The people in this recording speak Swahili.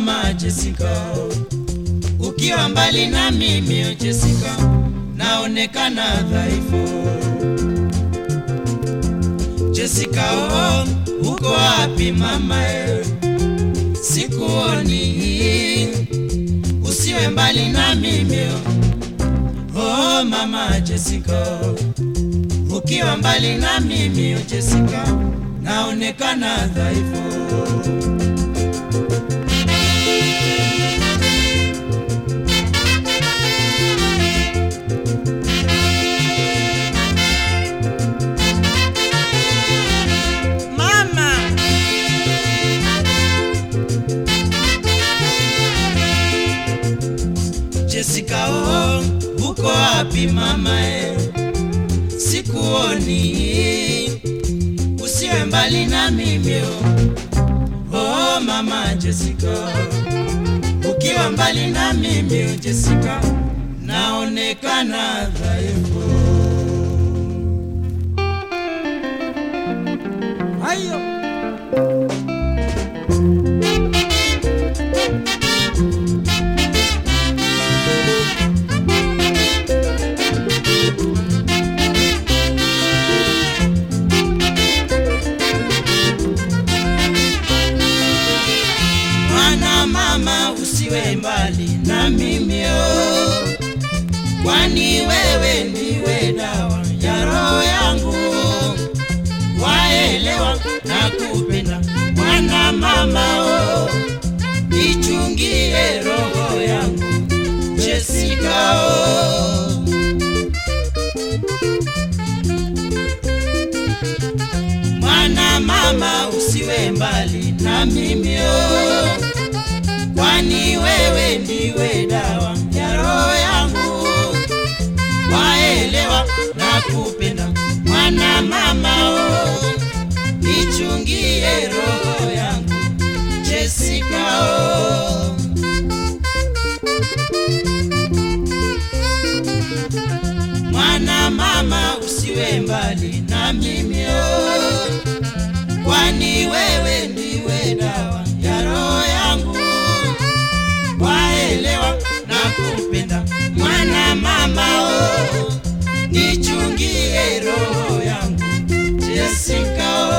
mama Jessica, ukiwa mbali na mimi oh Jessica, naonekana dhaifu. Jessica, oh, uko wapi mama eh? Sikuoni, usiwe mbali na mimi oh, oh mama Jessica, ukiwa mbali na mimi oh Jessica, naonekana dhaifu. Mbali na mimi oh. Mama Jessica, ukiwa mbali na mimi Jessica, naonekana dhaifu. hayo usiwe mbali na mimi kwani wewe ndiwe dawa ya roho yangu. Waelewa na kupenda mwana mama oh, ichungie roho yangu Jessica oh. Mwana mama usiwe mbali na mimi oh, kwani wewe ndiwe dawa ya roho yangu. Waelewa na kupenda mwana Mexico.